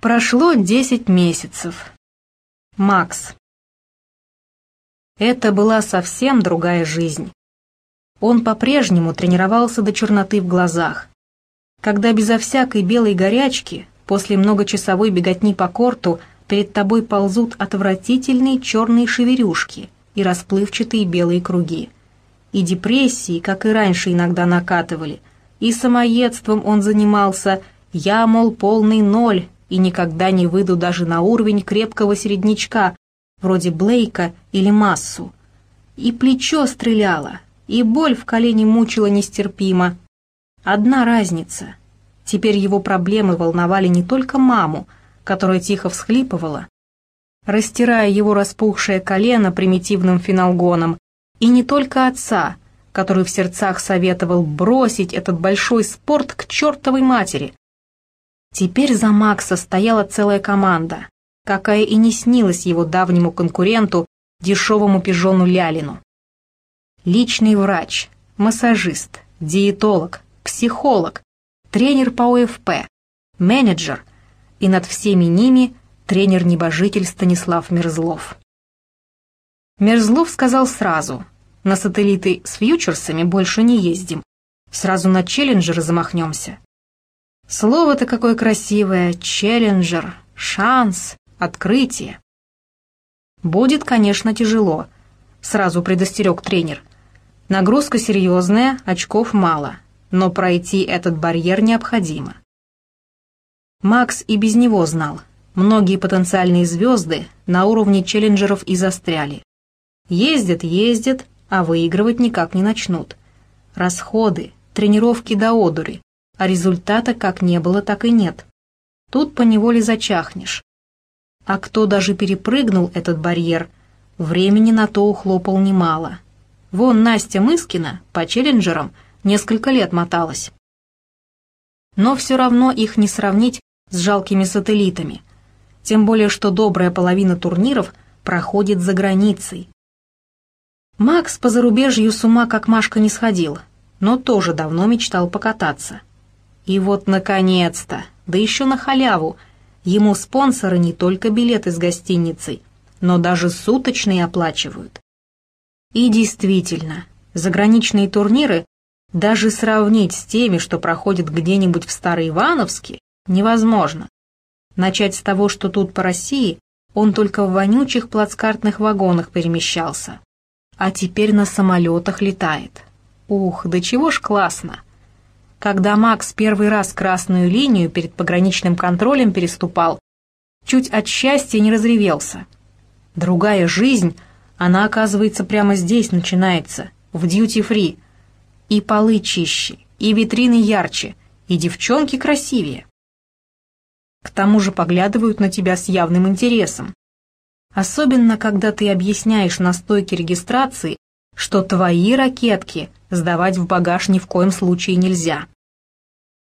Прошло десять месяцев. Макс. Это была совсем другая жизнь. Он по-прежнему тренировался до черноты в глазах. Когда безо всякой белой горячки, после многочасовой беготни по корту, перед тобой ползут отвратительные черные шеверюшки и расплывчатые белые круги. И депрессии, как и раньше иногда накатывали, и самоедством он занимался, я, мол, полный ноль, и никогда не выйду даже на уровень крепкого середнячка, вроде Блейка или Массу. И плечо стреляло, и боль в колене мучила нестерпимо. Одна разница. Теперь его проблемы волновали не только маму, которая тихо всхлипывала, растирая его распухшее колено примитивным финалгоном, и не только отца, который в сердцах советовал бросить этот большой спорт к чертовой матери, Теперь за Макса стояла целая команда, какая и не снилась его давнему конкуренту, дешевому пижону Лялину. Личный врач, массажист, диетолог, психолог, тренер по ОФП, менеджер и над всеми ними тренер-небожитель Станислав Мерзлов. Мерзлов сказал сразу, на сателлиты с фьючерсами больше не ездим, сразу на челленджеры замахнемся. Слово-то какое красивое, челленджер, шанс, открытие. Будет, конечно, тяжело, сразу предостерег тренер. Нагрузка серьезная, очков мало, но пройти этот барьер необходимо. Макс и без него знал, многие потенциальные звезды на уровне челленджеров и застряли. Ездят, ездят, а выигрывать никак не начнут. Расходы, тренировки до одури, а результата как не было, так и нет. Тут поневоле зачахнешь. А кто даже перепрыгнул этот барьер, времени на то ухлопал немало. Вон Настя Мыскина по челленджерам несколько лет моталась. Но все равно их не сравнить с жалкими сателлитами. Тем более, что добрая половина турниров проходит за границей. Макс по зарубежью с ума как Машка не сходил, но тоже давно мечтал покататься. И вот, наконец-то, да еще на халяву, ему спонсоры не только билеты с гостиницей, но даже суточные оплачивают. И действительно, заграничные турниры даже сравнить с теми, что проходят где-нибудь в Староивановске, невозможно. Начать с того, что тут по России, он только в вонючих плацкартных вагонах перемещался. А теперь на самолетах летает. Ух, да чего ж классно! Когда Макс первый раз красную линию перед пограничным контролем переступал, чуть от счастья не разревелся. Другая жизнь, она, оказывается, прямо здесь начинается, в дьюти-фри. И полы чище, и витрины ярче, и девчонки красивее. К тому же поглядывают на тебя с явным интересом. Особенно, когда ты объясняешь на стойке регистрации, что твои ракетки сдавать в багаж ни в коем случае нельзя.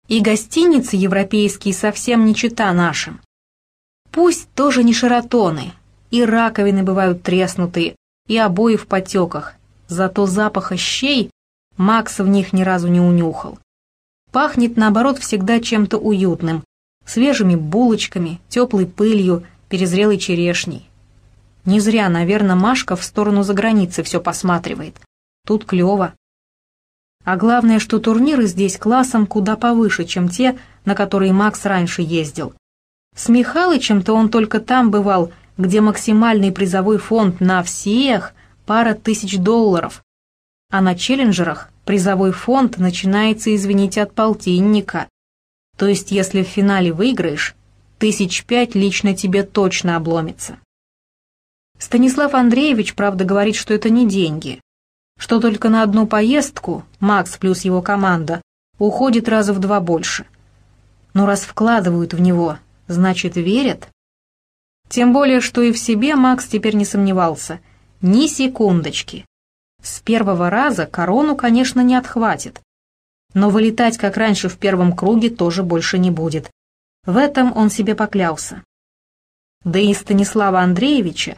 И гостиницы европейские совсем не чита нашим. Пусть тоже не шаратоны, и раковины бывают треснутые, и обои в потеках, зато запаха щей Макс в них ни разу не унюхал. Пахнет, наоборот, всегда чем-то уютным, свежими булочками, теплой пылью, перезрелой черешней. Не зря, наверное, Машка в сторону заграницы все посматривает. Тут клево. А главное, что турниры здесь классом куда повыше, чем те, на которые Макс раньше ездил. С Михалычем-то он только там бывал, где максимальный призовой фонд на всех пара тысяч долларов. А на челленджерах призовой фонд начинается, извините, от полтинника. То есть, если в финале выиграешь, тысяч пять лично тебе точно обломится. Станислав Андреевич, правда, говорит, что это не деньги, что только на одну поездку Макс плюс его команда уходит раза в два больше. Но раз вкладывают в него, значит верят. Тем более, что и в себе Макс теперь не сомневался. Ни секундочки. С первого раза корону, конечно, не отхватит. Но вылетать, как раньше, в первом круге тоже больше не будет. В этом он себе поклялся. Да и Станислава Андреевича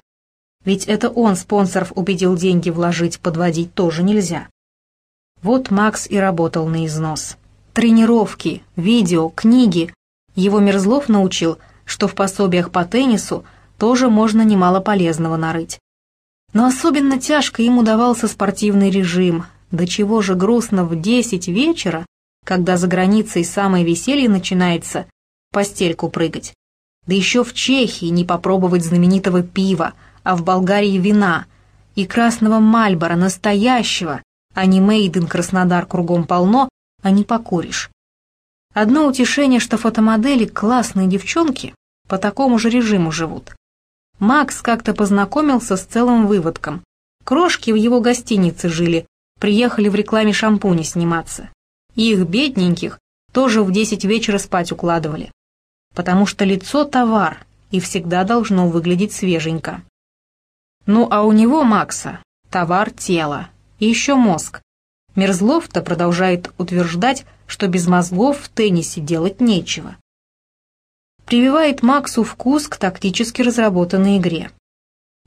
ведь это он спонсоров убедил деньги вложить, подводить тоже нельзя. Вот Макс и работал на износ. Тренировки, видео, книги. Его Мерзлов научил, что в пособиях по теннису тоже можно немало полезного нарыть. Но особенно тяжко ему давался спортивный режим, до чего же грустно в десять вечера, когда за границей самое веселье начинается, постельку прыгать. Да еще в Чехии не попробовать знаменитого пива, а в Болгарии вина и красного мальбора настоящего, а не Мейден Краснодар кругом полно, а не покуришь. Одно утешение, что фотомодели классные девчонки по такому же режиму живут. Макс как-то познакомился с целым выводком. Крошки в его гостинице жили, приехали в рекламе шампуня сниматься. их бедненьких тоже в десять вечера спать укладывали. Потому что лицо — товар, и всегда должно выглядеть свеженько. Ну а у него, Макса, товар тела, и еще мозг. Мерзлов-то продолжает утверждать, что без мозгов в теннисе делать нечего. Прививает Максу вкус к тактически разработанной игре.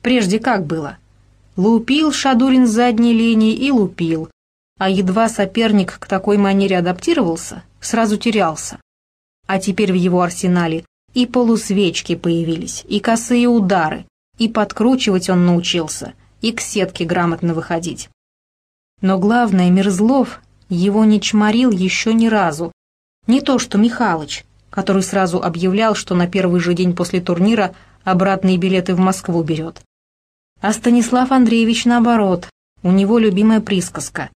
Прежде как было? Лупил Шадурин с задней линии и лупил, а едва соперник к такой манере адаптировался, сразу терялся. А теперь в его арсенале и полусвечки появились, и косые удары, и подкручивать он научился, и к сетке грамотно выходить. Но главное, Мерзлов его не чморил еще ни разу. Не то что Михалыч, который сразу объявлял, что на первый же день после турнира обратные билеты в Москву берет. А Станислав Андреевич наоборот, у него любимая присказка.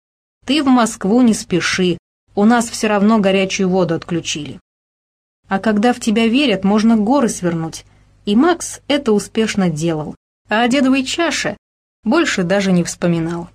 «Ты в Москву не спеши, у нас все равно горячую воду отключили». А когда в тебя верят, можно горы свернуть. И Макс это успешно делал, а о дедовой чаше больше даже не вспоминал.